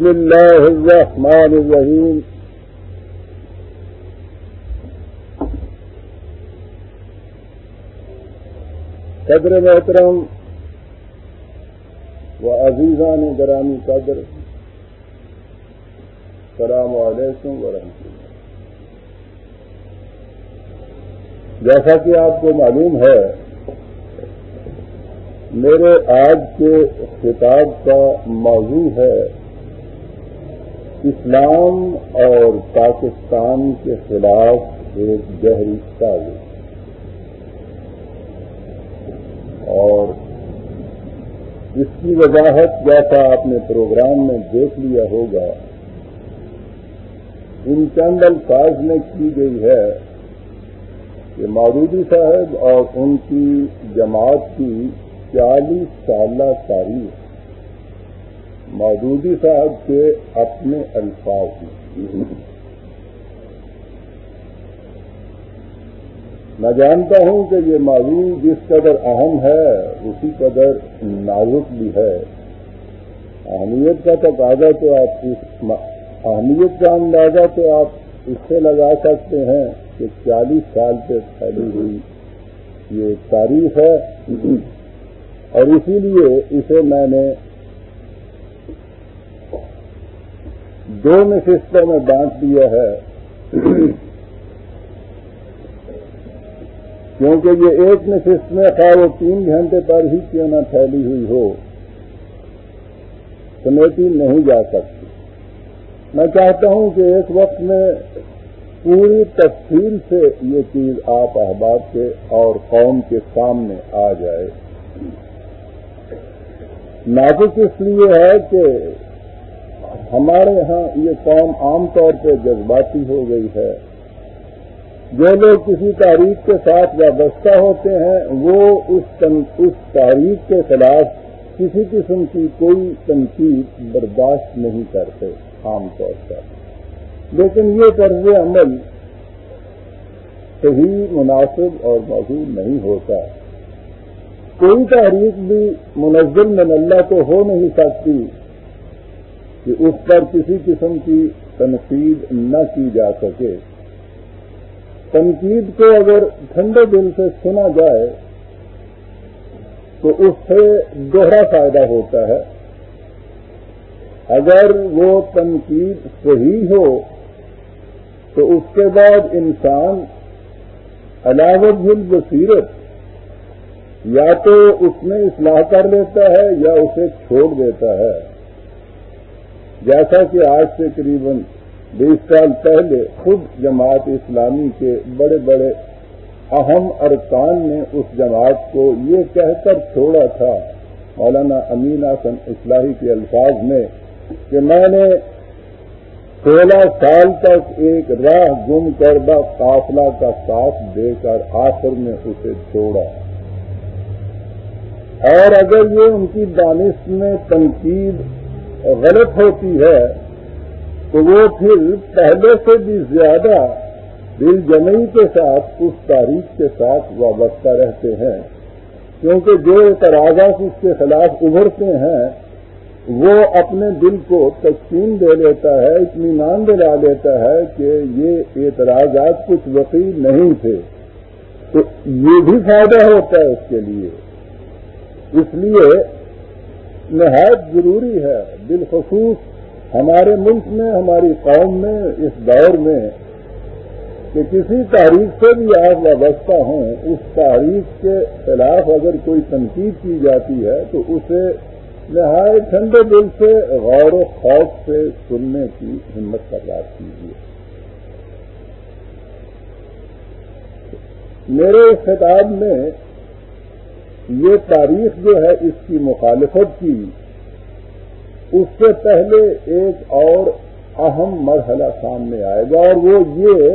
بسم الله الرحمن الرحيم. قدر محترم و عزیزان گرامی قدر، السلام علیکم ورحمۃ اللہ. جیسا کہ آپ کو معلوم ہے، میرے آج کے خطاب کا موضوع ہے اسلام اور پاکستان کے خلاف ایک گہری سازش اور اس کی وضاحت جیسا آپ نے پروگرام میں دیکھ لیا ہوگا۔ ان چند الفاظ میں کی گئی ہے کہ مودودی صاحب اور ان کی جماعت کی چالیس سالہ تاریخ مودودی صاحب کے اپنے الفاظ میں۔ میں جانتا ہوں کہ یہ موضوع جس قدر اہم ہے، اسی قدر نازک بھی ہے۔ اہمیت کا تقاضا تو آپ اس اہمیت کا اندازہ تو آپ اس سے لگا سکتے ہیں کہ چالیس سال سے پھیلی ہوئی یہ تاریخ ہے۔ اور اسی لیے اسے میں نے دو نشستوں میں بانٹ دیا ہے۔ کیونکہ یہ ایک نشست میں خواہ وہ تین گھنٹے پر ہی کیوں نہ پھیلی ہوئی ہو۔ سمیٹی نہیں جا سکتی۔ میں چاہتا ہوں کہ ایک وقت میں پوری تفصیل سے یہ چیز آپ احباب کے اور قوم کے سامنے آ جائے۔ نازک اس لیے ہے کہ ہمارے ہاں یہ قوم عام طور پہ جذباتی ہو گئی ہے۔ جو لوگ کسی تاریخ کے ساتھ وابستہ ہوتے ہیں، وہ اس اس تاریخ کے خلاف کسی قسم کی کوئی تنقید برداشت نہیں کرتے عام طور پر۔ لیکن یہ طرز عمل صحیح، مناسب اور موجود نہیں ہوتا۔ کوئی تحریک بھی منظم من اللہ تو ہو نہیں سکتی۔ کہ اس پر کسی قسم کی تنقید نہ کی جا سکے۔ تنقید کو اگر ٹھنڈے دل سے سنا جائے تو اس سے دوہرا فائدہ ہوتا ہے۔ اگر وہ تنقید صحیح ہو تو اس کے بعد انسان علاوہ بھل بصیرت یا تو اس میں اصلاح کر لیتا ہے یا اسے چھوڑ دیتا ہے۔ جیسا کہ آج سے قریب بیس سال پہلے خود جماعت اسلامی کے بڑے بڑے اہم ارکان نے اس جماعت کو یہ کہہ کر چھوڑا تھا، مولانا امین حسن اصلاحی کے الفاظ میں کہ میں نے سولہ سال تک ایک راہ گم کردہ قافلہ کا ساتھ دے کر آخر میں اسے چھوڑا اور اگر یہ ان کی دانش میں تنقید غلط ہوتی ہے، تو وہ پھر پہلے سے بھی زیادہ دل جمعی کے ساتھ، اس تاریخ کے ساتھ وابستہ رہتے ہیں۔ کیونکہ جو اعتراضات اس کے خلاف ابھرتے ہیں، وہ اپنے دل کو تقسیم دے لیتا ہے، اطمینان دلا دیتا ہے کہ یہ اعتراضات کچھ وقیع نہیں تھے۔ تو یہ بھی فائدہ ہوتا ہے اس کے لیے۔ اس لیے نہایت ضروری ہے، بالخصوص ہمارے ملک میں، ہماری قوم میں، اس دور میں، کہ کسی تاریخ سے بھی آپ وابستہ ہوں، اس تاریخ کے خلاف اگر کوئی تنقید کی جاتی ہے، تو اسے نہایت ٹھنڈے دل سے، غور و خوف سے سننے کی ہمت کا بات کیجیے۔ میرے خطاب میں یہ تاریخ جو ہے اس کی مخالفت کی۔ اس سے پہلے ایک اور اہم مرحلہ سامنے آئے گا اور وہ یہ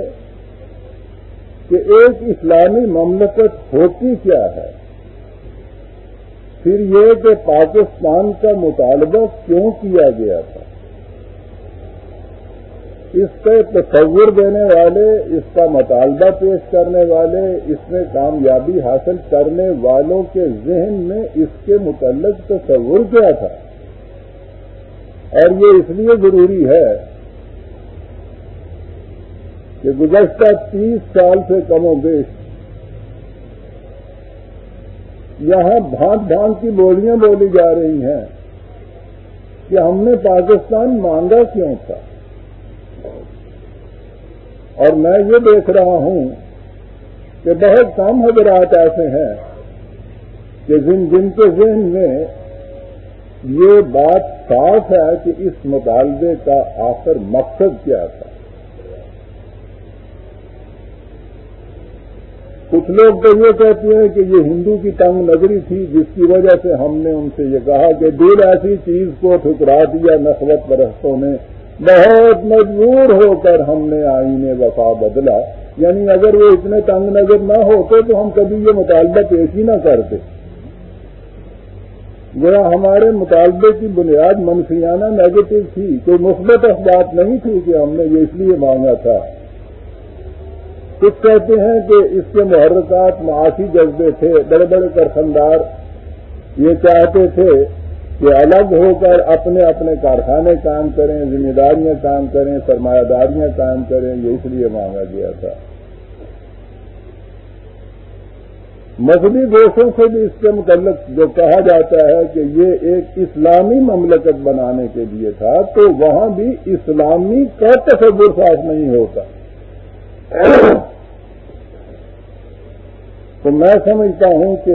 کہ ایک اسلامی مملکت ہوتی کیا ہے۔ پھر یہ کہ پاکستان کا مطالبہ کیوں کیا گیا تھا؟ اس کا تصور دینے والے، اس کا مطالبہ پیش کرنے والے، اس میں کامیابی حاصل کرنے والوں کے ذہن میں اس کے متعلق تصور کیا تھا۔ اور یہ اس لیے ضروری ہے کہ گزشتہ تیس سال سے کم و بیش یہاں بھانت بھانت کی بولیاں بولی جا رہی ہیں کہ ہم نے پاکستان مانگا کیوں تھا؟ اور میں یہ دیکھ رہا ہوں کہ بہت کم حضرات ایسے ہیں کہ جن جن کے ذہن میں یہ بات صاف ہے کہ اس مطالبے کا آخر مقصد کیا تھا۔ کچھ لوگ تو یہ کہتے ہیں کہ یہ ہندو کی تنگ نظری تھی، جس کی وجہ سے ہم نے ان سے یہ کہا کہ دل ایسی چیز کو ٹھکرا دیا نسبت برستوں نے بہت مجبور ہو کر ہم نے آئین وفا بدلا۔ یعنی اگر وہ اتنے تنگ نظر نہ ہوتے تو ہم کبھی یہ مطالبہ پیش ہی نہ کرتے۔ گویا ہمارے مطالبے کی بنیاد منفیانہ نیگیٹو تھی۔ کوئی مثبت بات نہیں تھی کہ ہم نے یہ اس لیے مانگا تھا۔ کچھ کہتے ہیں کہ اس کے محرکات معاشی جذبے تھے، بڑے بڑے کرخندار یہ چاہتے تھے کہ الگ ہو کر اپنے اپنے کارخانے کام کریں، ذمہ داریاں کام کریں، سرمایہ داریاں کام کریں، یہ اس لیے مانگا گیا تھا۔ مذہبی دوستوں سے بھی اس کے متعلق جو کہا جاتا ہے کہ یہ ایک اسلامی مملکت بنانے کے لیے تھا، تو وہاں بھی اسلامی کا تصور صاف نہیں ہوتا۔ تو میں سمجھتا ہوں کہ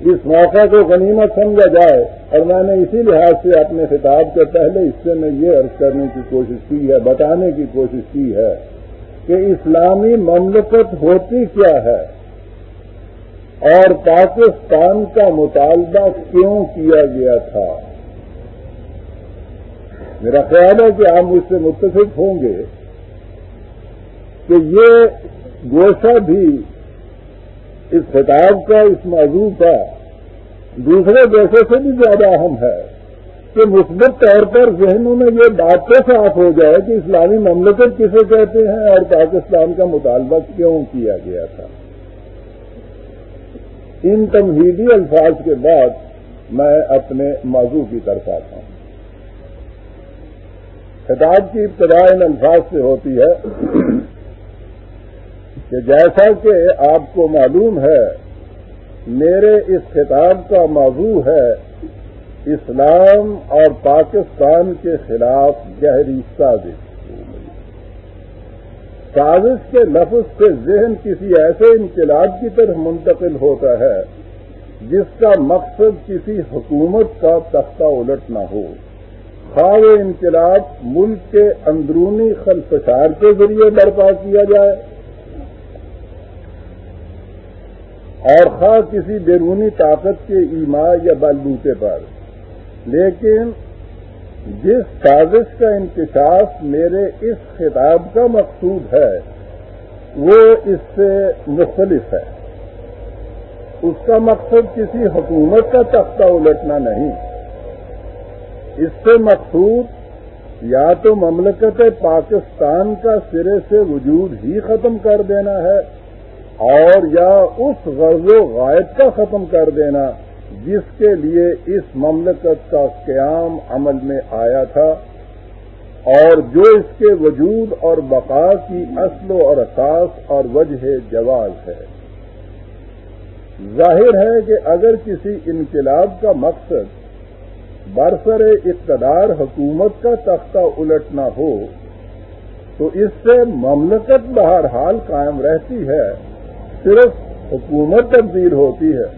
اس موقع کو غنیمت سمجھا جائے اور میں نے اسی لحاظ سے اپنے خطاب کے پہلے حصے میں یہ عرض کرنے کی کوشش کی ہے، بتانے کی کوشش کی ہے کہ اسلامی مملکت ہوتی کیا ہے اور پاکستان کا مطالبہ کیوں کیا گیا تھا؟ میرا خیال ہے کہ آپ مجھ سے متفق ہوں گے کہ یہ گوشہ بھی اس خطاب کا، اس موضوع کا دوسرے دیشوں سے بھی زیادہ اہم ہے کہ مثبت طور پر ذہنوں میں یہ بات تو صاف ہو جائے کہ اسلامی مملکت کسے کہتے ہیں اور پاکستان کا مطالبہ کیوں کیا گیا تھا۔ ان تمہیدی الفاظ کے بعد میں اپنے موضوع کی طرف آتا ہوں۔ خطاب کی ابتدا ان الفاظ سے ہوتی ہے۔ کہ جیسا کہ آپ کو معلوم ہے، میرے اس خطاب کا موضوع ہے اسلام اور پاکستان کے خلاف گہری سازش۔ سازش کے لفظ سے ذہن کسی ایسے انقلاب کی طرف منتقل ہوتا ہے، جس کا مقصد کسی حکومت کا تختہ الٹ نہ ہو۔ خواہ انقلاب ملک کے اندرونی خلفشار کے ذریعے برپا کیا جائے اور خواہ کسی بیرونی طاقت کے ایما یا بلبوتے پر۔ لیکن جس سازش کا انکشاف میرے اس خطاب کا مقصود ہے، وہ اس سے مختلف ہے۔ اس کا مقصد کسی حکومت کا تختہ الٹنا نہیں۔ اس سے مقصود یا تو مملکت پاکستان کا سرے سے وجود ہی ختم کر دینا ہے اور یا اس غرض و غائب کا ختم کر دینا جس کے لیے اس مملکت کا قیام عمل میں آیا تھا اور جو اس کے وجود اور بقا کی اصل و اساس اور وجہ جواز ہے۔ ظاہر ہے کہ اگر کسی انقلاب کا مقصد برسر اقتدار حکومت کا تختہ الٹنا ہو، تو اس سے مملکت بہرحال قائم رہتی ہے۔ صرف حکومت تبدیل ہوتی ہے،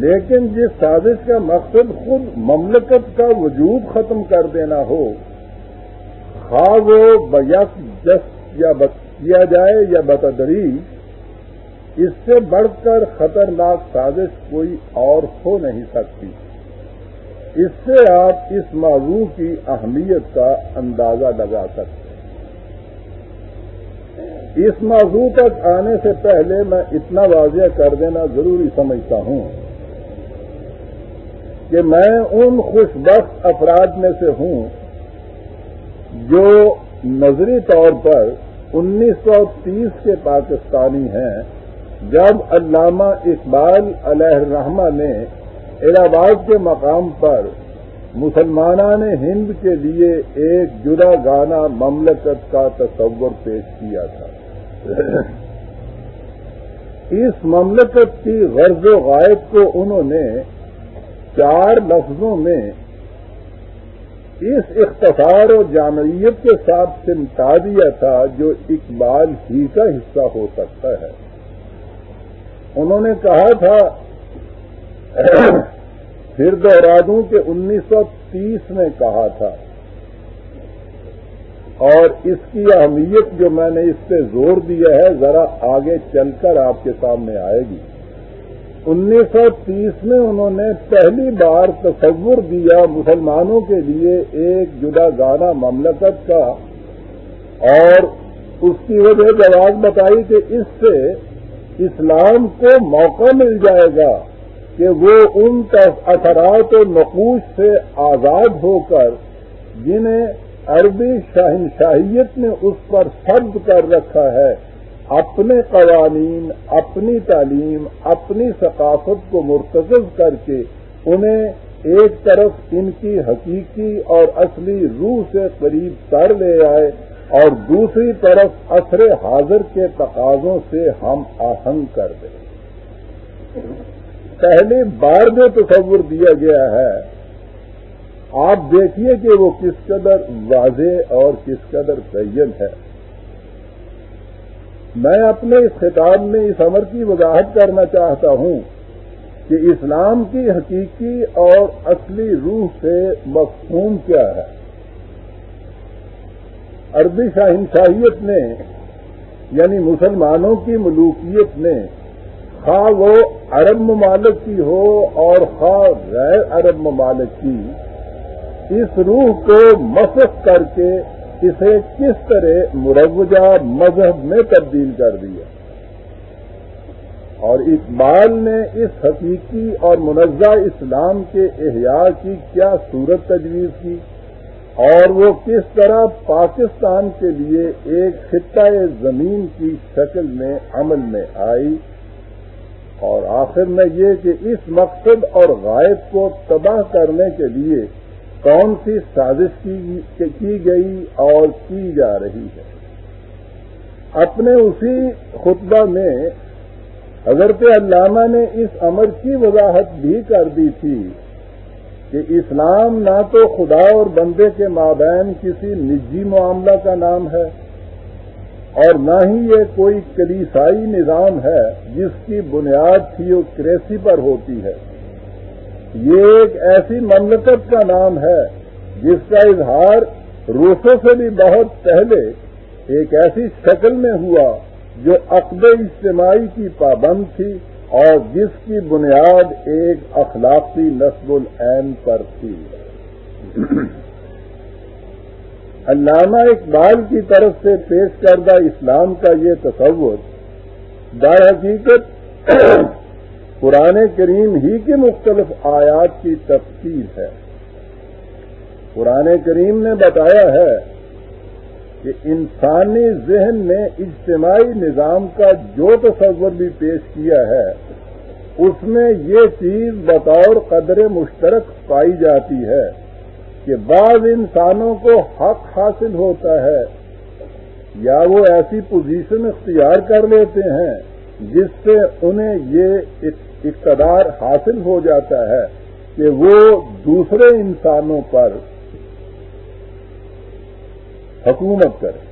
لیکن جس سازش کا مقصد خود مملکت کا وجود ختم کر دینا ہو، خواہ وہ بیک جس یا کیا جائے یا بتدری، اس سے بڑھ کر خطرناک سازش کوئی اور ہو نہیں سکتی۔ اس سے آپ اس موضوع کی اہمیت کا اندازہ لگا سکتے اس موضوع تک آنے سے پہلے میں اتنا واضح کر دینا ضروری سمجھتا ہوں کہ میں ان خوش بخت افراد میں سے ہوں جو نظری طور پر انیس سو تیس کے پاکستانی ہیں، جب علامہ اقبال علیہ الرحمہ نے الہ آباد کے مقام پر مسلمان ہند کے لیے ایک جدا گانا مملکت کا تصور پیش کیا تھا۔ اس مملکت کی غرض و غائب کو انہوں نے چار لفظوں میں اس اختصار و جامعیت کے ساتھ سمٹا دیا تھا، جو اقبال ہی کا حصہ ہو سکتا ہے۔ انہوں نے کہا تھا پھر دوہرا دوں کہ انیس سو تیس میں کہا تھا۔ اور اس کی اہمیت جو میں نے اس پہ زور دیا ہے، ذرا آگے چل کر آپ کے سامنے آئے گی۔ انیس سو تیس میں انہوں نے پہلی بار تصور دیا مسلمانوں کے لیے ایک جدا گانا مملکت کا۔ اور اس کی وجہ جواب بتائی کہ اس سے اسلام کو موقع مل جائے گا۔ کہ وہ ان اثرات و نقوش سے آزاد ہو کر جنہیں عربی شہنشاہیت نے اس پر فرد کر رکھا ہے، اپنے قوانین، اپنی تعلیم، اپنی ثقافت کو مرتکز کر کے انہیں ایک طرف ان کی حقیقی اور اصلی روح سے قریب کر لے آئے اور دوسری طرف اثر حاضر کے تقاضوں سے ہم آہنگ کر دیں۔ پہلی بار جو تصور دیا گیا ہے۔ آپ دیکھیے کہ وہ کس قدر واضح اور کس قدر بین ہے۔ میں اپنے اس خطاب میں اس عمر کی وضاحت کرنا چاہتا ہوں کہ اسلام کی حقیقی اور اصلی روح سے مفہوم کیا ہے۔ عربی شاہنشاہیت نے یعنی مسلمانوں کی ملوکیت نے خواہ وہ عرب ممالک کی ہو اور خواہ غیر عرب ممالک کی، اس روح کو مسخ کر کے اسے کس طرح مروجہ مذہب میں تبدیل کر دیا۔ اور اقبال نے اس حقیقی اور منزہ اسلام کے احیاء کی کیا صورت تجویز کی؟ اور وہ کس طرح پاکستان کے لیے ایک خطۂ زمین کی شکل میں عمل میں آئی؟ اور آخر میں یہ کہ اس مقصد اور غائب کو تباہ کرنے کے لیے کون سی سازش کی گئی اور کی جا رہی ہے؟ اپنے اسی خطبہ میں حضرت علامہ نے اس امر کی وضاحت بھی کر دی تھی کہ اسلام نہ تو خدا اور بندے کے مابین کسی نجی معاملہ کا نام ہے اور نہ ہی یہ کوئی کلیسائی نظام ہے جس کی بنیاد تھیوکریسی پر ہوتی ہے۔ یہ ایک ایسی مملکت کا نام ہے جس کا اظہار روسوں سے بھی بہت پہلے ایک ایسی شکل میں ہوا جو عقد اجتماعی کی پابند تھی اور جس کی بنیاد ایک اخلاقی نصب العین پر تھی۔ علامہ اقبال کی طرف سے پیش کردہ اسلام کا یہ تصور در حقیقت قرآن کریم ہی کی مختلف آیات کی تفصیل ہے۔ قرآن کریم نے بتایا ہے کہ انسانی ذہن نے اجتماعی نظام کا جو تصور بھی پیش کیا ہے، اس میں یہ چیز بطور قدر مشترک پائی جاتی ہے۔ کہ بعض انسانوں کو حق حاصل ہوتا ہے یا وہ ایسی پوزیشن اختیار کر لیتے ہیں جس سے انہیں یہ اقتدار حاصل ہو جاتا ہے کہ وہ دوسرے انسانوں پر حکومت کرے۔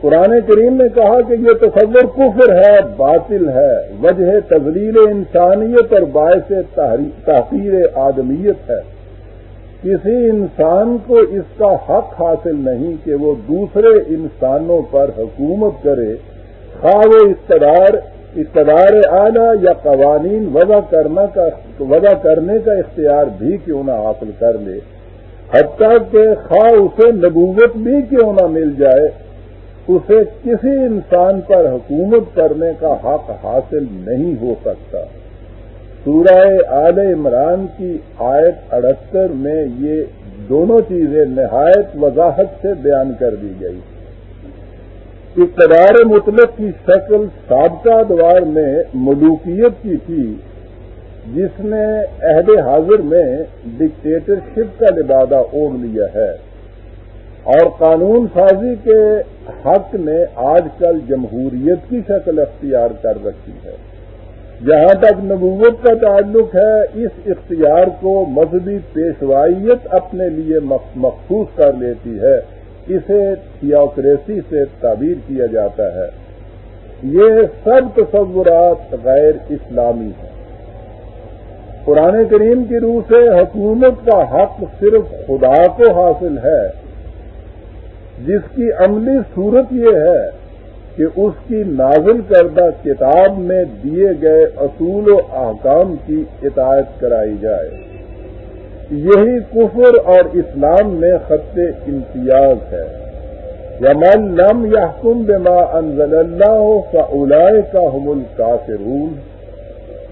قرآن کریم نے کہا کہ یہ تصور کفر ہے، باطل ہے۔ وجہ تزلیل انسانیت اور باعث تحقیر آدمیت ہے۔ کسی انسان کو اس کا حق حاصل نہیں کہ وہ دوسرے انسانوں پر حکومت کرے، خواہ وہ اقتدار اقتدار اعلی یا قوانین وضع کرنا کا، وضع کرنے کا اختیار بھی کیوں نہ حاصل کر لے۔ حتیٰ کہ خواہ اسے نبوت بھی کیوں نہ مل جائے، اسے کسی انسان پر حکومت کرنے کا حق حاصل نہیں ہو سکتا۔ سورہ آل عمران کی آیت اڑہتر میں یہ دونوں چیزیں نہایت وضاحت سے بیان کر دی گئی۔ اقتدار مطلق کی شکل سابقہ ادوار میں ملوکیت کی تھی، جس نے عہد حاضر میں ڈکٹیٹرشپ کا لبادہ اوڑھ لیا ہے۔ اور قانون سازی کے حق نے آج کل جمہوریت کی شکل اختیار کر رکھی ہے۔ جہاں تک نبوت کا تعلق ہے، اس اختیار کو مذہبی پیشوائیت اپنے لیے مخصوص کر لیتی ہے۔ اسے تھیوکریسی سے تعبیر کیا جاتا ہے۔ یہ سب تصورات غیر اسلامی ہیں۔ قرآن کریم کی روح سے حکومت کا حق صرف خدا کو حاصل ہے۔ جس کی عملی صورت یہ ہے کہ اس کی نازل کردہ کتاب میں دیے گئے اصول و احکام کی اطاعت کرائی جائے۔ یہی کفر اور اسلام میں خط امتیاز ہے۔ یمن لم یا حکم بما انزل اللہ فلائے کا حمل کا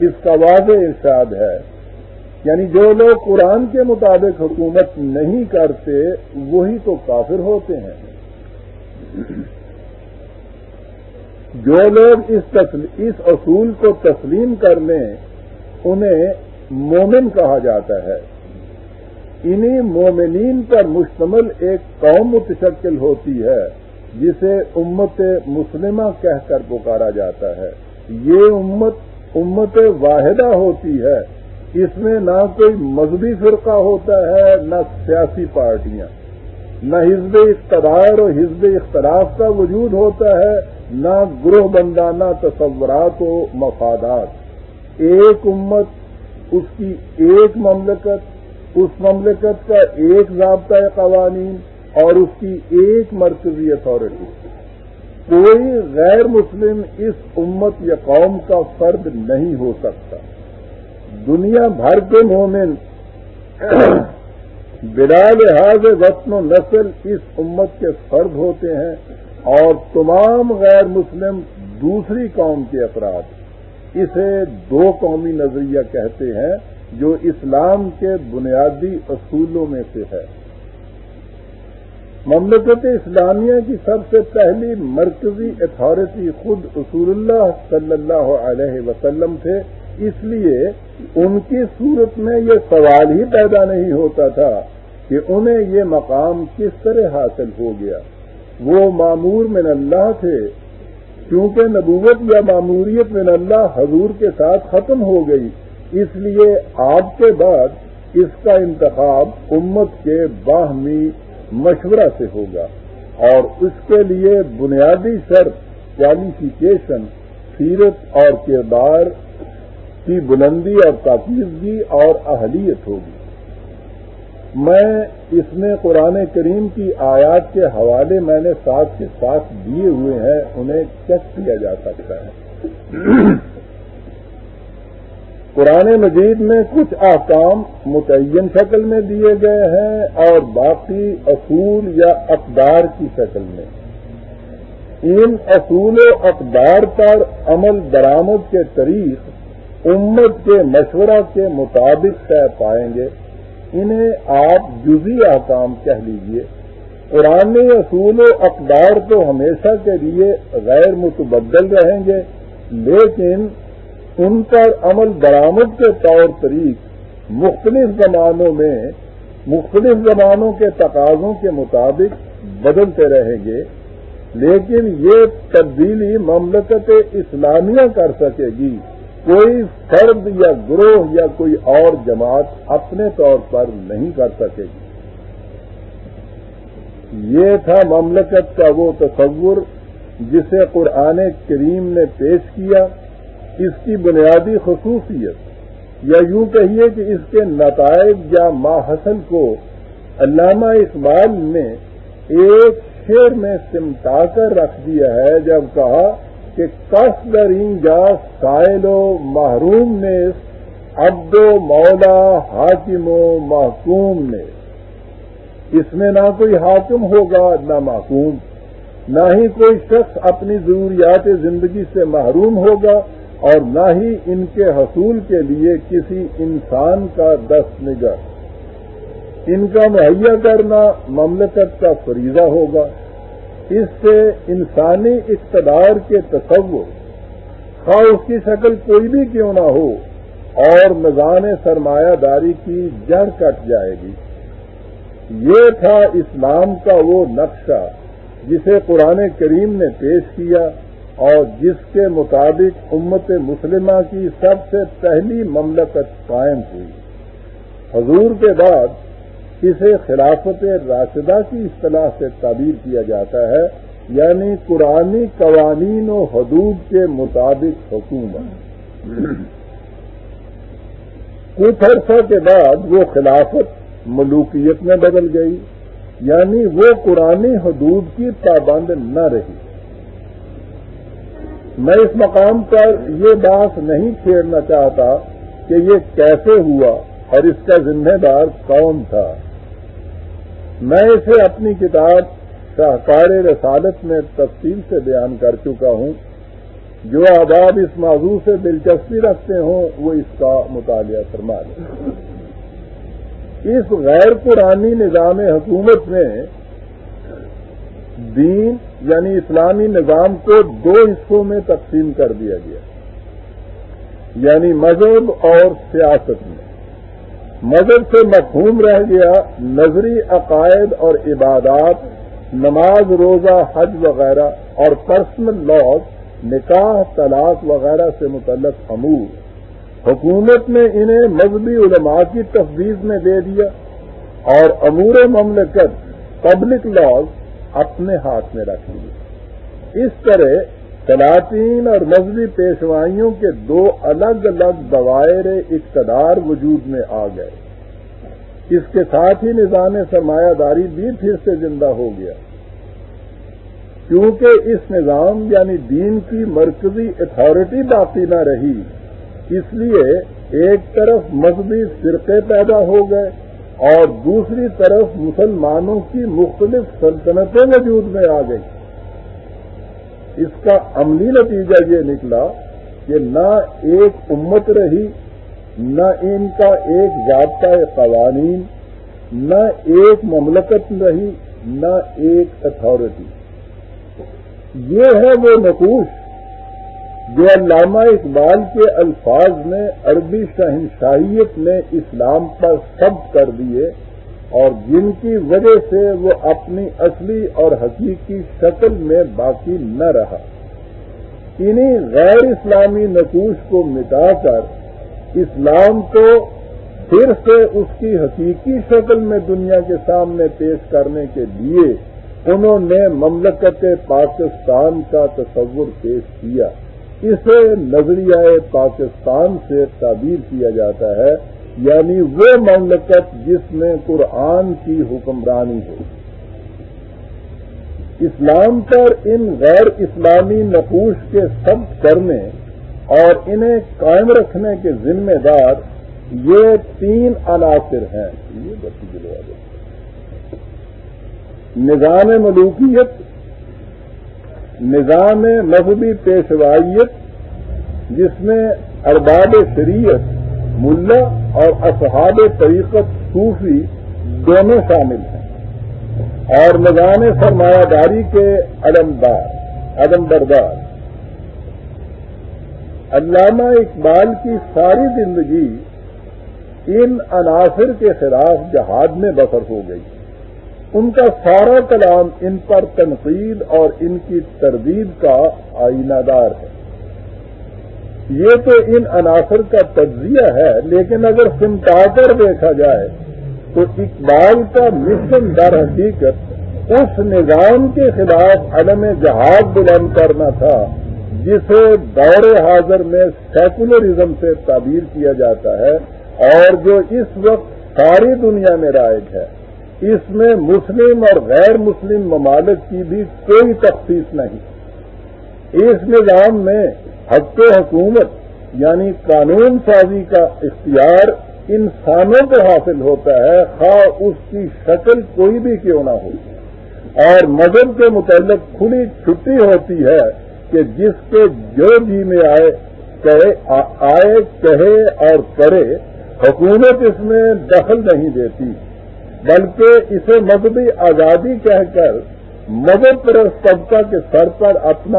اس کا واضح ارشاد ہے۔ یعنی جو لوگ قرآن کے مطابق حکومت نہیں کرتے، وہی تو کافر ہوتے ہیں۔ جو لوگ اس اس اصول کو تسلیم کر لیں انہیں مومن کہا جاتا ہے۔ انہی مومنین پر مشتمل ایک قوم متشکل ہوتی ہے، جسے امت مسلمہ کہہ کر پکارا جاتا ہے۔ یہ امت امت واحدہ ہوتی ہے۔ اس میں نہ کوئی مذہبی فرقہ ہوتا ہے، نہ سیاسی پارٹیاں۔ نہ حزب اقتدار اور حزب اختلاف کا وجود ہوتا ہے نہ گروہ بندانہ تصورات و مفادات۔ ایک امت، اس کی ایک مملکت، اس مملکت کا ایک ضابطۂ قوانین اور اس کی ایک مرکزی اتھارٹی کوئی غیر مسلم اس امت یا قوم کا فرد نہیں ہو سکتا۔ دنیا بھر کے مومن بلا لحاظ وطن و نسل اس امت کے فرد ہوتے ہیں۔ اور تمام غیر مسلم دوسری قوم کے افراد اسے دو قومی نظریہ کہتے ہیں جو اسلام کے بنیادی اصولوں میں سے ہے۔ مملکت اسلامیہ کی سب سے پہلی مرکزی اتھارٹی خود رسول اللہ صلی اللہ علیہ وسلم تھے، اس لیے ان کی صورت میں یہ سوال ہی پیدا نہیں ہوتا تھا کہ انہیں یہ مقام کس طرح حاصل ہو گیا۔ وہ معمور من اللہ تھے، کیونکہ نبوت یا معموریت من اللہ حضور کے ساتھ ختم ہو گئی۔ اس لیے آپ کے بعد اس کا انتخاب امت کے باہمی مشورہ سے ہوگا۔ اور اس کے لیے بنیادی شرط کوالیفیکیشن سیرت اور کردار کی بلندی اور تاکیزگی اور اہلیت ہوگی۔ میں اس میں قرآن کریم کی آیات کے حوالے میں نے ساتھ کے ساتھ دیے ہوئے ہیں، انہیں چیک کیا جا سکتا ہے۔ قرآن مجید میں کچھ احکام متعین شکل میں دیے گئے ہیں اور باقی اصول یا اقدار کی شکل میں۔ ان اصول و اقدار پر عمل درآمد کے طریق امت کے مشورہ کے مطابق طے پائیں گے۔ انہیں آپ جزی احکام کہہ لیجیے۔ قرآن اصول و اقدار تو ہمیشہ کے لیے غیر متبدل رہیں گے، لیکن ان پر عمل درآمد کے طور طریق مختلف زمانوں میں، مختلف زمانوں کے تقاضوں کے مطابق بدلتے رہیں گے۔ لیکن یہ تبدیلی مملکت اسلامیہ کر سکے گی۔ کوئی فرد یا گروہ یا کوئی اور جماعت اپنے طور پر نہیں کر سکے گی۔ یہ تھا مملکت کا وہ تصور جسے قرآن کریم نے پیش کیا۔ اس کی بنیادی خصوصیت یا یوں کہیے کہ اس کے نتائج یا ماحصل کو علامہ اقبال نے ایک شعر میں سمٹا کر رکھ دیا ہے، جب کہا کہ کس درین جا سائل و محروم نے، عبد و مولا حاکم و محکوم نے۔ اس میں نہ کوئی حاکم ہوگا، نہ محکوم نہ ہی کوئی شخص اپنی ضروریات زندگی سے محروم ہوگا اور نہ ہی ان کے حصول کے لیے کسی انسان کا دست نگر ان کا مہیا کرنا مملکت کا فریضہ ہوگا۔ اس سے انسانی اقتدار کے تصور خواہ اس کی شکل کوئی بھی کیوں نہ ہو، اور نظام سرمایہ داری کی جڑ کٹ جائے گی۔ یہ تھا اسلام کا وہ نقشہ جسے قرآن کریم نے پیش کیا اور جس کے مطابق امت مسلمہ کی سب سے پہلی مملکت قائم ہوئی۔ حضور کے بعد اسے خلافت راشدہ کی اصطلاح سے تعبیر کیا جاتا ہے یعنی قرآنی قوانین و حدود کے مطابق حکومت۔ کچھ عرصہ کے بعد وہ خلافت ملوکیت میں بدل گئی یعنی وہ قرآن حدود کی پابند نہ رہی۔ میں اس مقام پر یہ بات نہیں چھیڑنا چاہتا کہ یہ کیسے ہوا اور اس کا ذمہ دار کون تھا۔ میں اسے اپنی کتاب شاہکار رسالت میں تفصیل سے بیان کر چکا ہوں۔ جو آباد اس موضوع سے دلچسپی رکھتے ہوں، وہ اس کا مطالعہ فرما لیں اس غیر پرانی نظام حکومت میں دین یعنی اسلامی نظام کو دو حصوں میں تقسیم کر دیا گیا۔ یعنی مذہب اور سیاست میں۔ مذہب سے مفہوم رہ گیا نظری عقائد اور عبادات، نماز، روزہ، حج وغیرہ اور پرسنل لاس نکاح، طلاق وغیرہ سے متعلق امور۔ حکومت نے انہیں مذہبی علماء کی تفویض میں دے دیا اور امور مملکت پبلک لاز اپنے ہاتھ میں رکھ لیے اس طرح سلاطین اور مذہبی پیشوائیوں کے دو الگ الگ دوائر اقتدار وجود میں آ گئے۔ اس کے ساتھ ہی نظام سرمایہ داری بھی پھر سے زندہ ہو گیا۔ کیونکہ اس نظام یعنی دین کی مرکزی اتھارٹی باقی نہ رہی، اس لیے ایک طرف مذہبی فرقے پیدا ہو گئے اور دوسری طرف مسلمانوں کی مختلف سلطنتیں وجود میں آ گئی اس کا عملی نتیجہ یہ نکلا کہ نہ ایک امت رہی، نہ ان کا ایک ضابطۂ قوانین، نہ ایک مملکت رہی، نہ ایک اتھارٹی۔ یہ ہے وہ نقوش جو علامہ اقبال کے الفاظ نے عربی شہنشاہیت میں اسلام پر سب کر دیے اور جن کی وجہ سے وہ اپنی اصلی اور حقیقی شکل میں باقی نہ رہا۔ انہی غیر اسلامی نقوش کو مٹا کر اسلام کو پھر سے اس کی حقیقی شکل میں دنیا کے سامنے پیش کرنے کے لیے انہوں نے مملکت پاکستان کا تصور پیش کیا۔ اسے نظریہ پاکستان سے تعبیر کیا جاتا ہے یعنی وہ مملکت جس میں قرآن کی حکمرانی ہو۔ اسلام پر ان غیر اسلامی نقوش کے سب کرنے اور انہیں قائم رکھنے کے ذمہ دار یہ تین عناصر ہیں۔ یہ بتی نظام ملوکیت، نظام مذہبی پیشوائیت، جس میں ارباب شریعت ملا اور اصحاب طریقت صوفی دونوں شامل ہیں۔ اور نظام سرمایہ داری کے علمدار عدم بردار۔ علامہ اقبال کی ساری زندگی ان عناصر کے خلاف جہاد میں بسر ہو گئی۔ ان کا سارا کلام ان پر تنقید اور ان کی تردید کا آئینہ دار ہے۔ یہ تو ان عناصر کا تجزیہ ہے، لیکن اگر سمٹا کر دیکھا جائے تو اقبال کا مشن در حقیقت اس نظام کے خلاف علم جہاد بلند کرنا تھا، جسے دور حاضر میں سیکولرزم سے تعبیر کیا جاتا ہے اور جو اس وقت ساری دنیا میں رائج ہے۔ اس میں مسلم اور غیر مسلم ممالک کی بھی کوئی تخصیص نہیں۔ اس نظام میں حق حکومت یعنی قانون سازی کا اختیار انسانوں کو حاصل ہوتا ہے، خواہ اس کی شکل کوئی بھی کیوں نہ ہو۔ اور مذہب کے متعلق کھلی چھٹی ہوتی ہے کہ جس کے جو جی میں آئے، کہے آئے، کہے اور کرے، حکومت اس میں دخل نہیں دیتی، بلکہ اسے مذہبی آزادی کہہ کر مذہب پرست طبقہ کے سر پر اپنا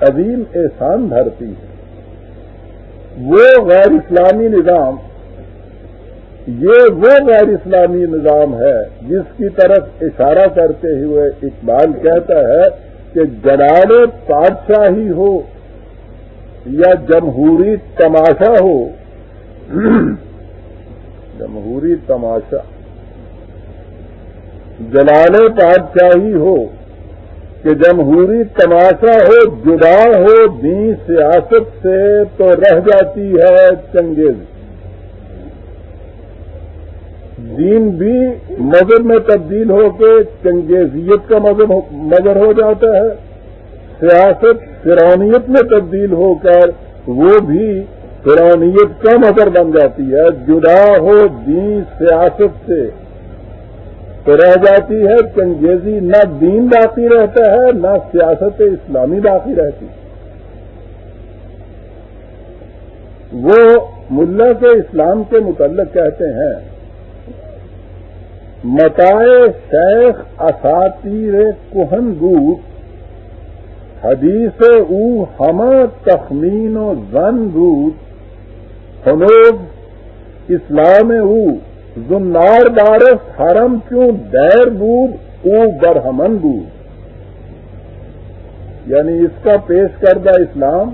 عظیم احسان دھرتی ہے۔ وہ غیر اسلامی نظام، یہ وہ غیر اسلامی نظام ہے جس کی طرف اشارہ کرتے ہوئے اقبال کہتا ہے کہ جلال بادشاہی ہو یا جمہوری تماشا ہو۔ جمہوری تماشا۔ جلال بادشاہی ہو۔ کہ جمہوری تماشا ہو، جدا ہو دین سیاست سے تو رہ جاتی ہے چنگیز۔ دین بھی مذہب میں تبدیل ہو کے چنگیزیت کا مذہب ہو جاتا ہے۔ سیاست فرونیت میں تبدیل ہو کر وہ بھی فرونیت کا مظر بن جاتی ہے۔ جدا ہو دین سیاست سے۔ تو رہ جاتی ہے چنگیزی، نہ دین باقی رہتا ہے، نہ سیاست اسلامی باقی رہتی وہ ملا کے اسلام کے متعلق کہتے ہیں متائے شیخ اساتیر کوہن گوت حدیث او ہما تخمین و زن گوت فنوب اسلام او زنار بارس حرم کیوں دیر بود او برہمن بود یعنی اس کا پیش کردہ اسلام،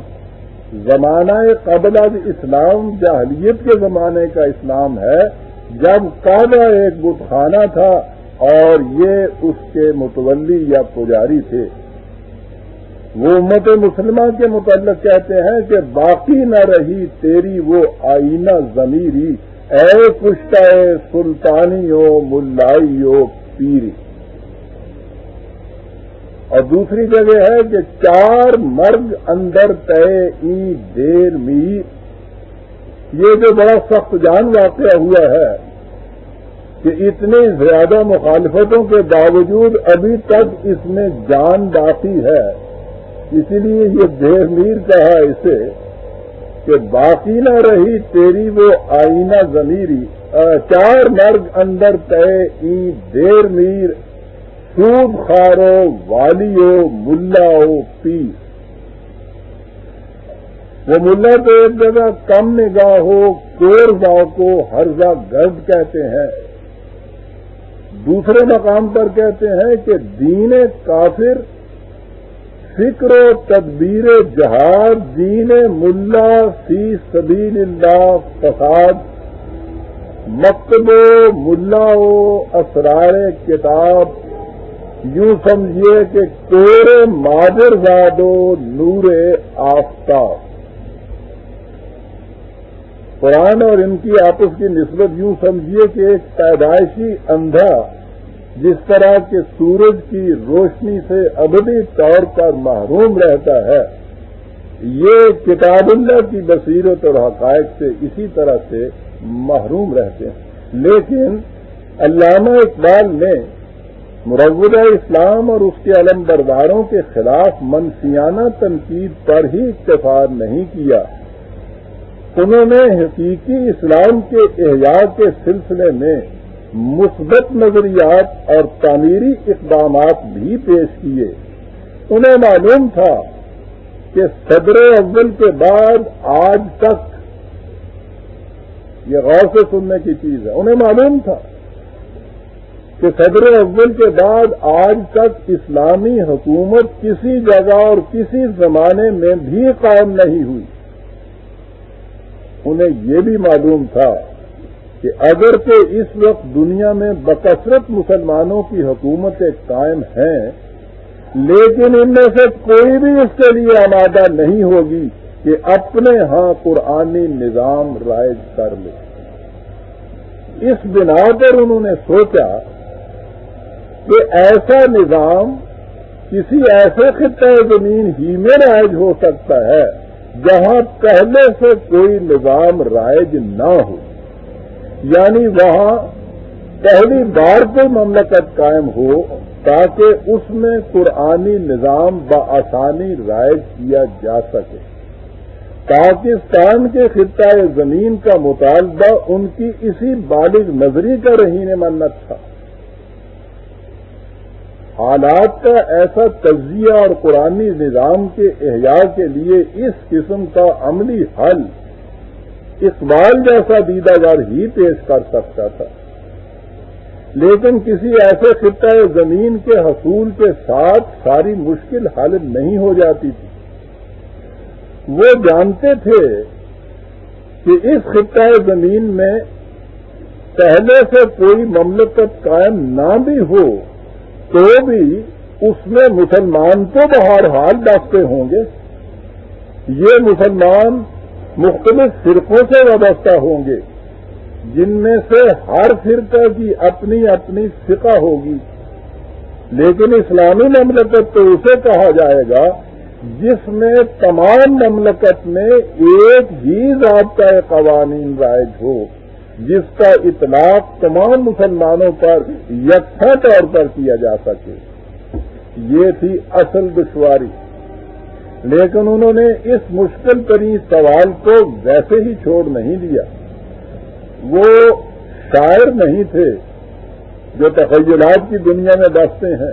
زمانہ قبل از اسلام، جاہلیت کے زمانے کا اسلام ہے، جب کعبہ ایک بت خانہ تھا اور یہ اس کے متولی یا پجاری تھے۔ وہ امت مسلمہ کے متعلق کہتے ہیں کہ باقی نہ رہی تیری وہ آئینہ ضمیری اے کشتہ سلطانی ہو، ملائی ہو، پیری۔ اور دوسری جگہ ہے کہ چار مرگ اندر تے ای دیر میر۔ یہ جو بڑا سخت جان واقعہ ہوا ہے کہ اتنی زیادہ مخالفتوں کے باوجود ابھی تک اس میں جان باقی ہے، اسی لیے یہ دیر میر کہا اسے۔ کہ باقی نہ رہی تیری وہ آئینہ ضمیری۔ چار مرگ اندر تے ای دیر میر۔ سود خارو والیو ملاؤ پیر۔ وہ ملا تو ایک جگہ کم نگاہ ہو، کور گاؤں کو ہرزا گرد کہتے ہیں۔ دوسرے مقام پر کہتے ہیں کہ دین کافر فکر و تدبیر جہاد، دین ملا فی سبیل اللہ فساد، مکتب و ملا و اسرار کتاب، یوں سمجھیے کہ کوڑے مادر زادو نور آفتاب۔ قرآن اور ان کی آپس کی نسبت یوں سمجھیے کہ ایک پیدائشی اندھا جس طرح کے سورج کی روشنی سے ابدی طور پر محروم رہتا ہے، یہ کتاب اللہ کی بصیرت اور حقائق سے اسی طرح سے محروم رہتے ہیں۔ لیکن علامہ اقبال نے مروضہ اسلام اور اس کے علم برداروں کے خلاف منفیانہ تنقید پر ہی اتفاق نہیں کیا۔ انہوں نے حقیقی اسلام کے احیاء کے سلسلے میں مثبت نظریات اور تعمیری اقدامات بھی پیش کیے۔ انہیں معلوم تھا کہ صدر اول کے بعد آج تک یہ غور سے سننے کی چیز ہے۔ انہیں معلوم تھا کہ صدر اول کے بعد آج تک اسلامی حکومت کسی جگہ اور کسی زمانے میں بھی قائم نہیں ہوئی۔ انہیں یہ بھی معلوم تھا کہ اگر کہ اس وقت دنیا میں بکثرت مسلمانوں کی حکومتیں قائم ہیں، لیکن ان میں سے کوئی بھی اس کے لیے آمادہ نہیں ہوگی کہ اپنے ہاں قرآنی نظام رائج کر لے۔ اس بنا پر انہوں نے سوچا کہ ایسا نظام کسی ایسے خطۂ زمین ہی میں رائج ہو سکتا ہے جہاں پہلے سے کوئی نظام رائج نہ ہو۔ یعنی وہاں پہلی بار کوئی مملکت قائم ہو تاکہ اس میں قرآنی نظام بآسانی رائج کیا جا سکے۔ پاکستان کے خطۂ زمین کا مطالبہ ان کی اسی بالغ نظری کا رہین منت تھا۔ حالات کا ایسا تجزیہ اور قرآنی نظام کے احیاء کے لیے اس قسم کا عملی حل اقبال جیسا دیداگار ہی پیش کر سکتا تھا۔ لیکن کسی ایسے خطۂ زمین کے حصول کے ساتھ ساری مشکل حل نہیں ہو جاتی تھی۔ وہ جانتے تھے کہ اس خطۂ زمین میں پہلے سے کوئی مملکت قائم نہ بھی ہو تو بھی اس میں مسلمان تو بہر حال ڈاکتے ہوں گے۔ یہ مسلمان مختلف فرقوں سے وابستہ ہوں گے۔ جن میں سے ہر فرقہ کی اپنی اپنی فقہ ہوگی۔ لیکن اسلامی مملکت تو اسے کہا جائے گا جس میں تمام مملکت میں ایک ہی ضابطہ قوانین رائج ہو، جس کا اطلاق تمام مسلمانوں پر یکساں طور پر کیا جا سکے۔ یہ تھی اصل دشواری۔ لیکن انہوں نے اس مشکل ترین سوال کو ویسے ہی چھوڑ نہیں دیا۔ وہ شاعر نہیں تھے جو تخیلات کی دنیا میں بستے ہیں۔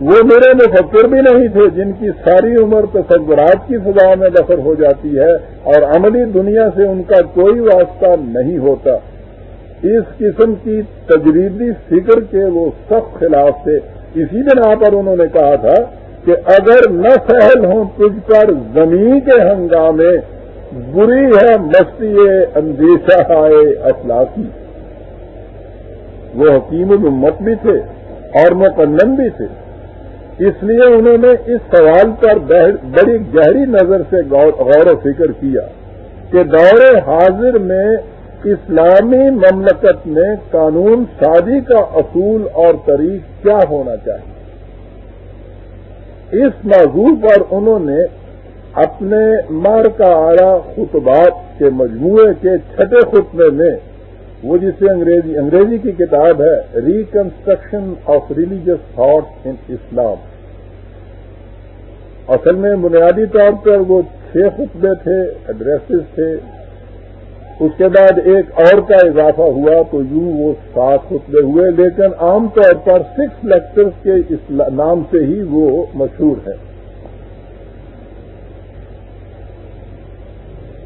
وہ میرے مفکر بھی نہیں تھے جن کی ساری عمر تصورات کی فضا میں دخل ہو جاتی ہے اور عملی دنیا سے ان کا کوئی واسطہ نہیں ہوتا۔ اس قسم کی تجریدی فکر کے وہ سخت خلاف تھے۔ اسی بنا پر انہوں نے کہا تھا کہ اگر نہ سہل ہوں تجھ پر، زمین کے ہنگامے، بری ہے، مستی اندیشہ آئے اخلاقی۔ وہ حکیم الامت بھی تھے اور مقنن بھی تھے۔ اس لیے انہوں نے اس سوال پر بڑی گہری نظر سے غور و فکر کیا کہ دور حاضر میں اسلامی مملکت میں قانون سازی کا اصول اور طریق کیا ہونا چاہیے۔ اس موضوع پر انہوں نے اپنے مار کا آرا خطبات کے مجموعے کے چھٹے خطبے میں، وہ جسے انگریزی انگریزی کی کتاب ہے reconstruction of religious thoughts in Islam اصل میں بنیادی طور پر وہ چھ خطبے تھے ایڈریسز تھے اس کے بعد ایک اور کا اضافہ ہوا تو یوں وہ سات خطبے ہوئے، لیکن عام طور پر سکس لیکچرز کے نام سے ہی وہ مشہور ہے۔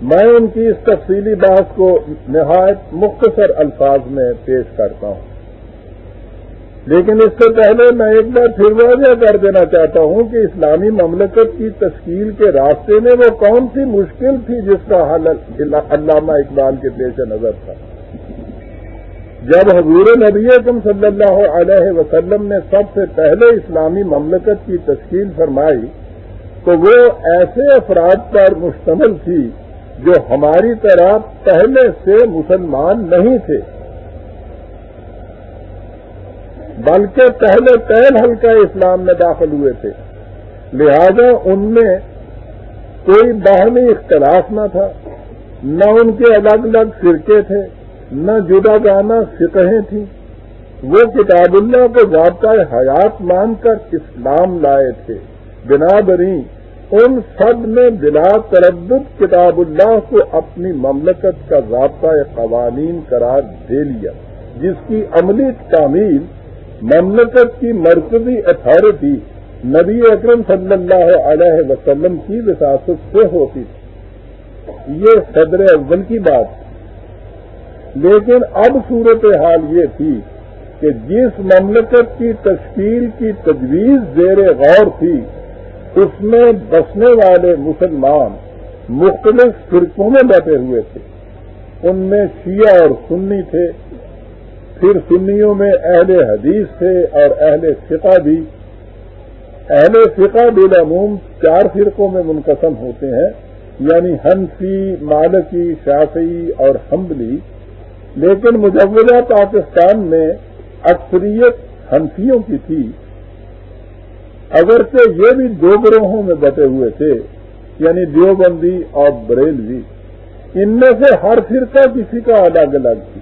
میں ان کی اس تفصیلی بحث کو نہایت مختصر الفاظ میں پیش کرتا ہوں۔ لیکن اس سے پہلے میں ایک بار پھر واضح کر دینا چاہتا ہوں کہ اسلامی مملکت کی تشکیل کے راستے میں وہ کون سی مشکل تھی جس کا حل علامہ اقبال کے پیش نظر تھا۔ جب حضور نبی اکم صلی اللہ علیہ وسلم نے سب سے پہلے اسلامی مملکت کی تشکیل فرمائی، تو وہ ایسے افراد پر مشتمل تھی جو ہماری طرح پہلے سے مسلمان نہیں تھے۔ بلکہ پہلے پہل ہلکا اسلام میں داخل ہوئے تھے۔ لہذا ان میں کوئی باہمی اختلاف نہ تھا۔ نہ ان کے الگ الگ فرقے تھے، نہ جدا گانا فقہیں تھیں۔ وہ کتاب اللہ کو ضابطۂ حیات مان کر اسلام لائے تھے۔ بنا بری ان سب نے بلا تردد کتاب اللہ کو اپنی مملکت کا ضابطہ قوانین قرار دے لیا، جس کی عملی تعمیل مملکت کی مرکزی اتھارٹی نبی اکرم صلی اللہ علیہ وسلم کی وساست سے ہوتی تھی۔ یہ صدر اول کی بات لیکن اب صورت حال یہ تھی کہ جس مملکت کی تشکیل کی تجویز زیر غور تھی، اس میں بسنے والے مسلمان مختلف فرقوں میں بیٹھے ہوئے تھے۔ ان میں شیعہ اور سنی تھے۔ پھر سنیوں میں اہل حدیث تھے اور اہل فقہ بھی۔ اہل فقہ بالعموم چار فرقوں میں منقسم ہوتے ہیں یعنی ہنسی مالکی شافی اور حمبلی لیکن مجوزہ پاکستان میں اکثریت ہنسیوں کی تھی۔ اگرچہ یہ بھی دو گروہوں میں بٹے ہوئے تھے یعنی دیوبندی اور بریلوی۔ ان میں سے ہر فرقہ کسی کا الگ الگ تھی۔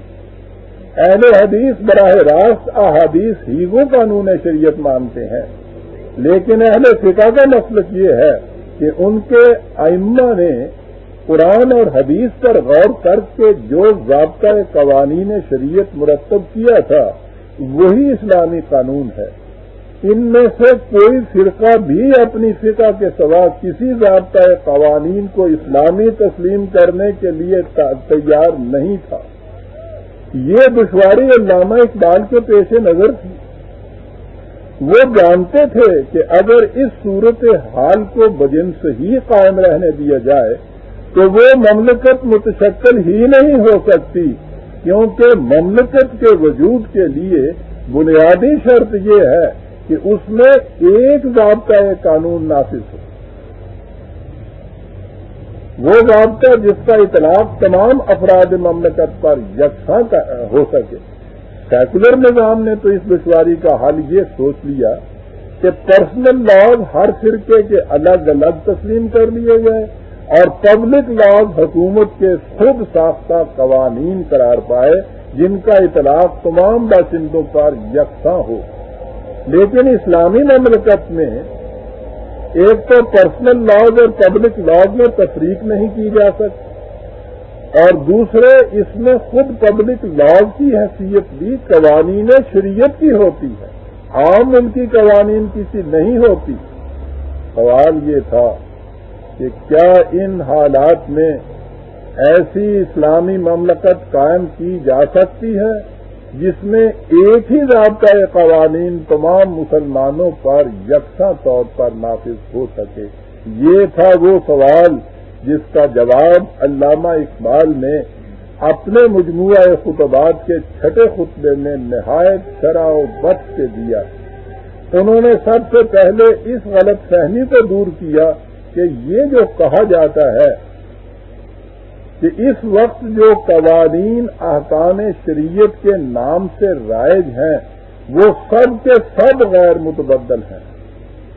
اہل حدیث براہ راست احادیث ہی وہ قانون شریعت مانتے ہیں۔ لیکن اہل فقہ کا مسلک یہ ہے کہ ان کے ائمہ نے قرآن اور حدیث پر غور کر کے جو ضابطہ قوانین شریعت مرتب کیا تھا، وہی اسلامی قانون ہے۔ ان میں سے کوئی فرقہ بھی اپنی فقہ کے سوا کسی ضابطۂ قوانین کو اسلامی تسلیم کرنے کے لیے تیار نہیں تھا۔ یہ دشواری علامہ اقبال کے پیش نظر تھی۔ وہ جانتے تھے کہ اگر اس صورت حال کو بجن سے ہی قائم رہنے دیا جائے، تو وہ مملکت متشکل ہی نہیں ہو سکتی، کیونکہ مملکت کے وجود کے لیے بنیادی شرط یہ ہے کہ اس میں ایک ضابطہ قانون نافذ ہو۔ وہ ضابطہ جس کا اطلاق تمام افراد مملکت پر یکساں ہو سکے۔ سیکولر نظام نے تو اس دشواری کا حل یہ سوچ لیا کہ پرسنل لاز ہر فرقے کے الگ الگ تسلیم کر لیے گئے اور پبلک لاز حکومت کے خود ساختہ قوانین قرار پائے جن کا اطلاق تمام باشندوں پر یکساں ہو۔ لیکن اسلامی مملکت میں ایک تو پرسنل لاز اور پبلک لاز میں تفریق نہیں کی جا سکتی اور دوسرے، اس میں خود پبلک لاز کی حیثیت بھی قوانین شریعت کی ہوتی ہے۔ عام ملکی قوانین کسی نہیں ہوتی۔ سوال یہ تھا کہ کیا ان حالات میں ایسی اسلامی مملکت قائم کی جا سکتی ہے؟ جس میں ایک ہی ضابطۂ قوانین تمام مسلمانوں پر یکساں طور پر نافذ ہو سکے۔ یہ تھا وہ سوال جس کا جواب علامہ اقبال نے اپنے مجموعہ خطبات کے چھٹے خطبے میں نہایت شرح و بت سے دیا۔ انہوں نے سب سے پہلے اس غلط فہمی کو دور کیا کہ یہ جو کہا جاتا ہے کہ اس وقت جو قوانین احکام شریعت کے نام سے رائج ہیں، وہ سب کے سب غیر متبدل ہیں۔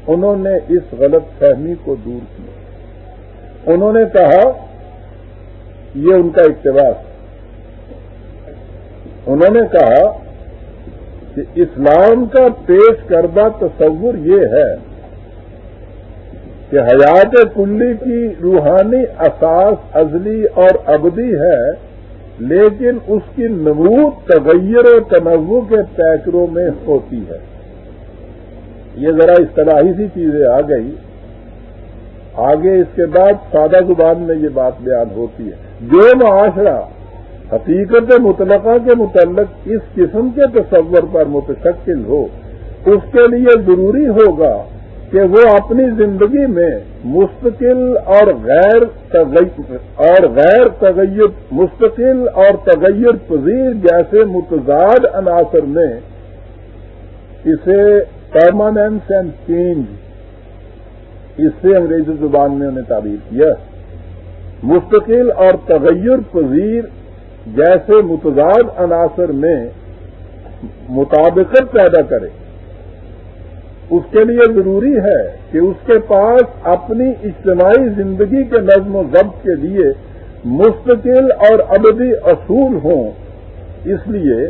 انہوں نے اس غلط فہمی کو دور کیا۔ انہوں نے کہا، یہ ان کا اقتباس انہوں نے کہا کہ اسلام کا پیش کردہ تصور یہ ہے کہ حیات کلی کی روحانی اساس ازلی اور ابدی ہے، لیکن اس کی نمود تغیر و تنوع کے پیکروں میں ہوتی ہے۔ یہ ذرا اصطلاحی سی چیزیں آ گئی۔ آگے اس کے بعد سادہ زبان میں یہ بات بیان ہوتی ہے۔ جو معاشرہ حقیقت مطلقہ کے متعلق اس قسم کے تصور پر متشکل ہو، اس کے لیے ضروری ہوگا کہ وہ اپنی زندگی میں مستقل اور غیر اور غیر تغیر مستقل اور تغیر پذیر جیسے متضاد عناصر میں اسے پرماننس اینڈ چینج اس سے انگریزی زبان میں انہیں تعبیر کیا۔ مستقل اور تغیر پذیر جیسے متضاد عناصر میں مطابقت پیدا کرے۔ اس کے لیے ضروری ہے کہ اس کے پاس اپنی اجتماعی زندگی کے نظم و ضبط کے لیے مستقل اور ابدی اصول ہوں۔ اس لیے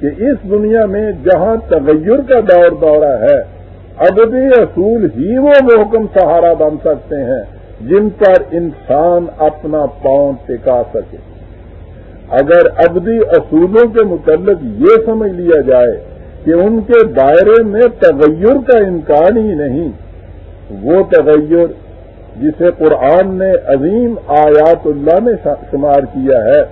کہ اس دنیا میں جہاں تغیر کا دور دورہ ہے، ابدی اصول ہی وہ محکم سہارا بن سکتے ہیں جن پر انسان اپنا پاؤں ٹکا سکے۔ اگر ابدی اصولوں کے متعلق یہ سمجھ لیا جائے کہ ان کے دائرے میں تغیر کا امکان ہی نہیں۔ وہ تغیر جسے قرآن نے عظیم آیات اللہ میں شمار کیا ہے،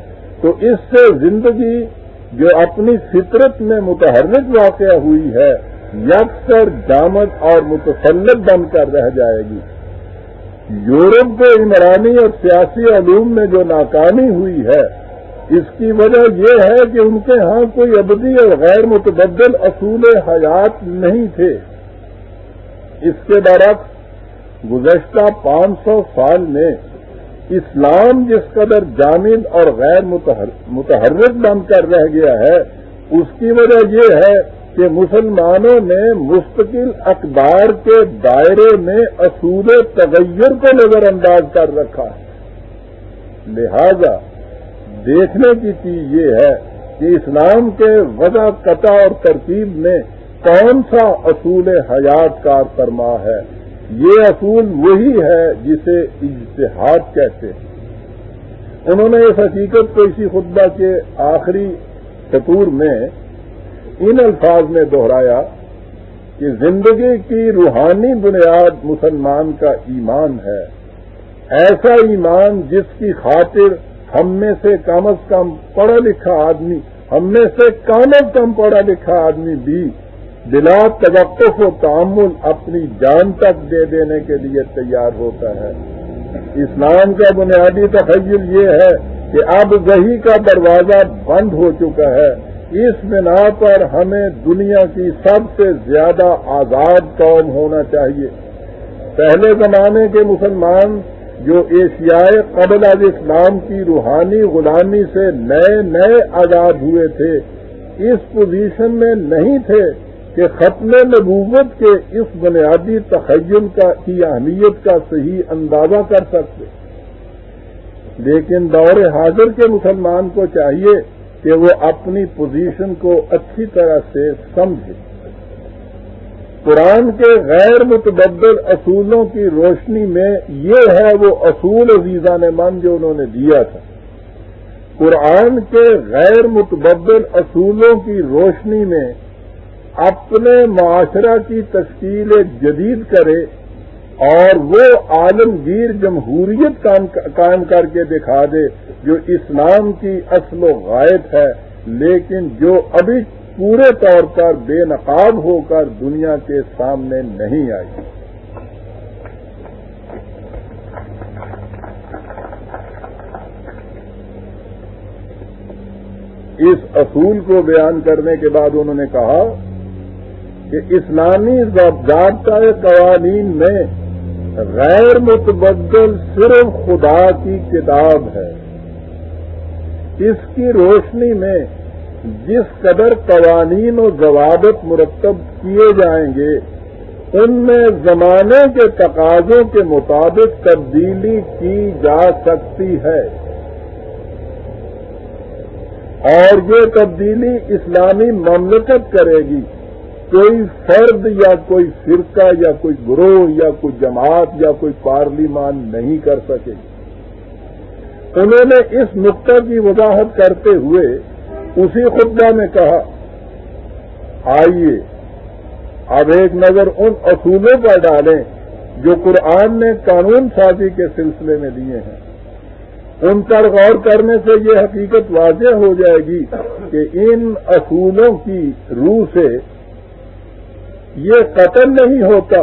تو اس سے زندگی جو اپنی فطرت میں متحرک واقع ہوئی ہے، یکسر جامد اور متسلط بن کر رہ جائے گی۔ یورپ کے عمرانی اور سیاسی علوم میں جو ناکامی ہوئی ہے اس کی وجہ یہ ہے کہ ان کے ہاں کوئی ابدی اور غیر متبدل اصول حیات نہیں تھے۔ اس کے برعکس، گزشتہ پانچ سو سال میں اسلام جس قدر جامد اور غیر متحرک بن کر رہ گیا ہے، اس کی وجہ یہ ہے کہ مسلمانوں نے مستقل اقدار کے دائرے میں اصول تغیر کو نظر انداز کر رکھا ہے۔ لہذا دیکھنے کی چیز یہ ہے کہ اسلام کے وضع، قطع اور ترتیب میں کون سا اصول حیات کار فرما ہے؟ یہ اصول وہی ہے جسے اجتہاد کہتے ہیں۔ انہوں نے اس حقیقت کو اسی خطبہ کے آخری سطور میں ان الفاظ میں دوہرایا کہ زندگی کی روحانی بنیاد مسلمان کا ایمان ہے۔ ایسا ایمان جس کی خاطر ہم میں سے کم از کم پڑھا لکھا آدمی، ہم میں سے کم از کم پڑھا لکھا آدمی بھی بلا توقف و تعمل اپنی جان تک دے دینے کے لیے تیار ہوتا ہے۔ اسلام کا بنیادی تخیل یہ ہے کہ اب وہی کا دروازہ بند ہو چکا ہے۔ اس بنا پر ہمیں دنیا کی سب سے زیادہ آزاد قوم ہونا چاہیے۔ پہلے زمانے کے مسلمان جو ایشیائے قبل از اسلام کی روحانی غلامی سے نئے نئے آزاد ہوئے تھے، اس پوزیشن میں نہیں تھے کہ ختم نبوت کے اس بنیادی تخیل کا، کی اہمیت کا صحیح اندازہ کر سکتے۔ لیکن دور حاضر کے مسلمان کو چاہیے کہ وہ اپنی پوزیشن کو اچھی طرح سے سمجھے۔ قرآن کے غیر متبدل اصولوں کی روشنی میں یہ ہے وہ اصول عزیزہ نے من جو انہوں نے دیا تھا۔ قرآن کے غیر متبدل اصولوں کی روشنی میں اپنے معاشرہ کی تشکیل جدید کرے اور وہ عالمگیر جمہوریت قائم کر کے دکھا دے جو اسلام کی اصل و غائب ہے، لیکن جو ابھی پورے طور پر بے نقاب ہو کر دنیا کے سامنے نہیں آئی۔ اس اصول کو بیان کرنے کے بعد انہوں نے کہا کہ اسلامی ضابطہ قوانین میں غیر متبدل صرف خدا کی کتاب ہے۔ اس کی روشنی میں جس قدر قوانین و ضوابط مرتب کیے جائیں گے، ان میں زمانے کے تقاضوں کے مطابق تبدیلی کی جا سکتی ہے۔ اور یہ تبدیلی اسلامی مملکت کرے گی۔ کوئی فرد یا کوئی فرقہ یا کوئی گروہ یا کوئی جماعت یا کوئی پارلیمان نہیں کر سکے۔ انہوں نے اس نقطہ کی وضاحت کرتے ہوئے اسی خطبہ میں کہا، آئیے اب ایک نظر ان اصولوں پر ڈالیں جو قرآن نے قانون سازی کے سلسلے میں دیے ہیں۔ ان پر غور کرنے سے یہ حقیقت واضح ہو جائے گی کہ ان اصولوں کی روح سے یہ قتل نہیں ہوتا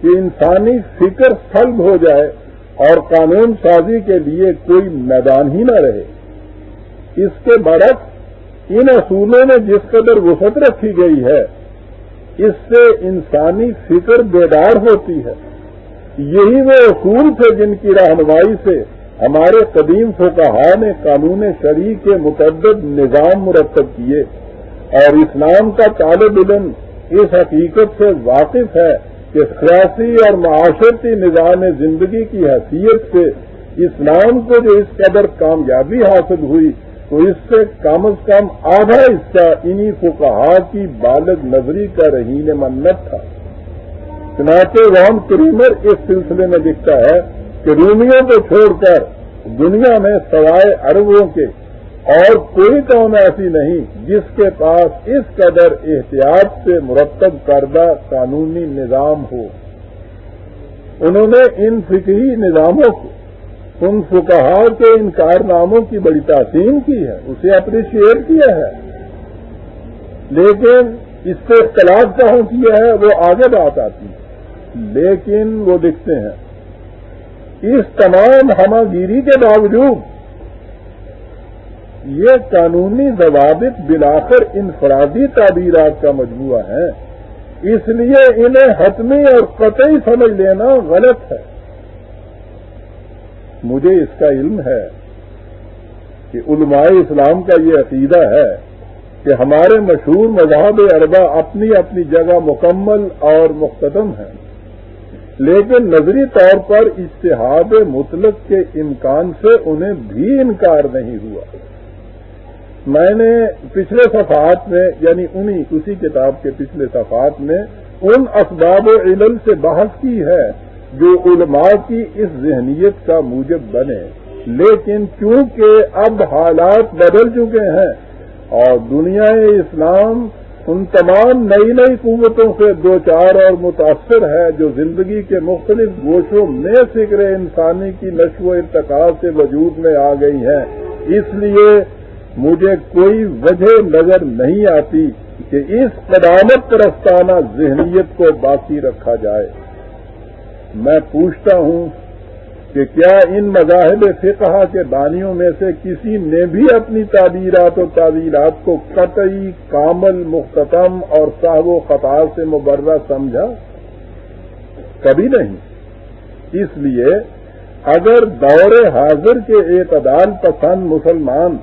کہ انسانی فکر سلب ہو جائے اور قانون سازی کے لیے کوئی میدان ہی نہ رہے۔ اس کے برعکس ان اصولوں میں جس قدر وسعت رکھی گئی ہے، اس سے انسانی فکر بیدار ہوتی ہے۔ یہی وہ اصول تھے جن کی رہنمائی سے ہمارے قدیم فقہا نے قانون شریع کے متعدد نظام مرتب کیے۔ اور اسلام کا طالب علم اس حقیقت سے واقف ہے کہ سیاسی اور معاشرتی نظام زندگی کی حیثیت سے اسلام کو جو اس قدر کامیابی حاصل ہوئی تو اس سے کم از کم آدھا حصہ انہی فقہا کی بالغ نظری کا رہین منت تھا۔ چنانچہ رام کریمر اس سلسلے میں دکھتا ہے کہ رومیوں کو چھوڑ کر دنیا میں سوائے اربوں کے اور کوئی قوم ایسی نہیں جس کے پاس اس قدر احتیاط سے مرتب کردہ قانونی نظام ہو۔ انہوں نے ان فکری نظاموں کو ان فکہ کے ان کارناموں کی بڑی تحسین کی ہے، اسے اپریشیٹ کیا ہے۔ لیکن اس سے اختلاف کہاں کیا ہے، وہ آگے بات آتی ہے۔ لیکن وہ لکھتے ہیں۔ اس تمام ہماگیری کے باوجود یہ قانونی ضوابط بلاخر انفرادی تعبیرات کا مجموعہ ہے اس لیے انہیں حتمی اور قطعی سمجھ لینا غلط ہے۔ مجھے اس کا علم ہے کہ علماء اسلام کا یہ عقیدہ ہے کہ ہمارے مشہور مذہب اربا اپنی اپنی جگہ مکمل اور مختتم ہیں۔ لیکن نظری طور پر اشتہاد مطلق کے امکان سے انہیں بھی انکار نہیں ہوا۔ میں نے پچھلے صفحات میں یعنی انہی، اسی کتاب کے پچھلے صفحات میں، ان اسباب و علم سے بحث کی ہے جو علماء کی اس ذہنیت کا موجب بنے۔ لیکن چونکہ اب حالات بدل چکے ہیں اور دنیا اسلام ان تمام نئی نئی قوتوں سے دو چار اور متاثر ہے، جو زندگی کے مختلف گوشوں میں فکر انسانی کی نشو و ارتقا سے وجود میں آ گئی ہیں۔ اس لیے مجھے کوئی وجہ نظر نہیں آتی کہ اس قدامت پرستانہ ذہنیت کو باقی رکھا جائے۔ میں پوچھتا ہوں کہ کیا ان مذاہب فقہ کے بانیوں میں سے کسی نے بھی اپنی تعبیرات و تعویلات کو قطعی کامل مختتم اور صاحب و خطار سے مبرہ سمجھا؟ کبھی نہیں۔ اس لیے اگر دور حاضر کے اعتدال پسند مسلمان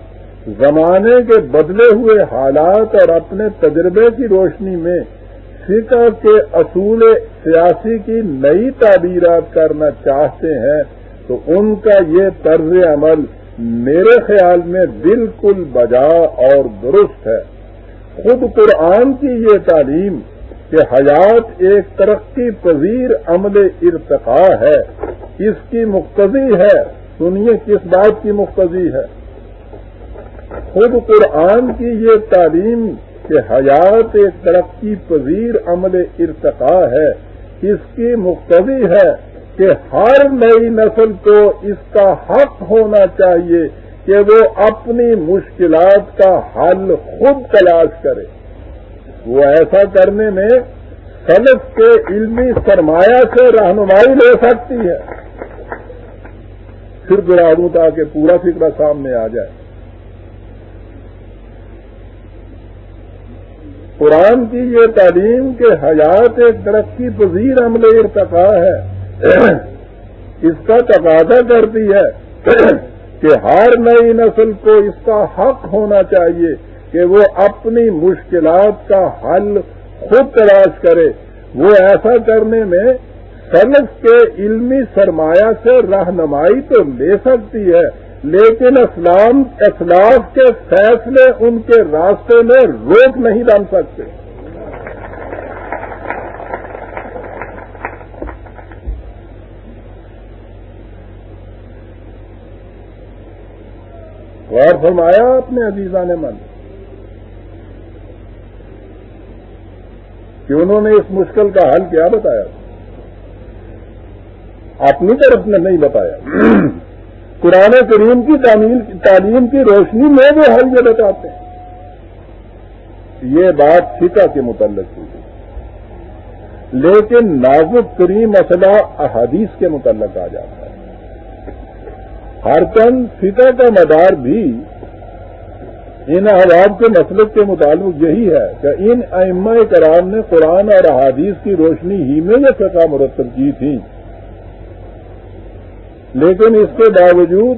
زمانے کے بدلے ہوئے حالات اور اپنے تجربے کی روشنی میں فقہ کے اصول سیاسی کی نئی تعبیرات کرنا چاہتے ہیں تو ان کا یہ طرز عمل میرے خیال میں بالکل بجا اور درست ہے۔ خود قرآن کی یہ تعلیم کہ حیات ایک ترقی پذیر عمل ارتقاء ہے، اس کی مقتضی ہے۔ سنیے کس بات کی مقتضی ہے۔ خود قرآن کی یہ تعلیم کہ حیات ایک ترقی پذیر عمل ارتقاء ہے، اس کی مقتضی ہے کہ ہر نئی نسل کو اس کا حق ہونا چاہیے کہ وہ اپنی مشکلات کا حل خود تلاش کرے۔ وہ ایسا کرنے میں سلف کے علمی سرمایہ سے رہنمائی لے سکتی ہے۔ پھر گرا دوں تاکہ پورا فکر سامنے آ جائے۔ قرآن کی یہ تعلیم کہ حیات ایک ترقی پذیر عمل ارتقا ہے۔ اس کا تقاضا کرتی ہے کہ ہر نئی نسل کو اس کا حق ہونا چاہیے کہ وہ اپنی مشکلات کا حل خود تلاش کرے۔ وہ ایسا کرنے میں سلف کے علمی سرمایہ سے رہنمائی تو لے سکتی ہے۔ لیکن اسلام اسلاف کے فیصلے ان کے راستے میں روک نہیں بن سکتے۔ غور فرمایا اپنے عزیزہ نے من، کہ انہوں نے اس مشکل کا حل کیا بتایا؟ اپنی طرف نے نہیں بتایا۔ قرآن کریم کی تعلیم کی روشنی میں بھی حل یہ بتاتے ہیں۔ یہ بات فقہ کے متعلق ہوئی۔ لیکن نازک ترین مسئلہ احادیث کے متعلق آ جاتا ہے۔ ہر چند فقہ کا مدار بھی ان احباب کے مسلک کے مطابق یہی ہے کہ ان ائمہ کرام نے قرآن اور احادیث کی روشنی ہی میں یہ فقہ مرتب کی تھی۔ لیکن اس کے باوجود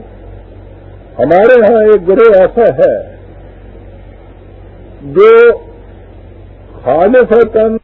ہمارے ہاں ایک گروہ ایسا ہے جو خالص تن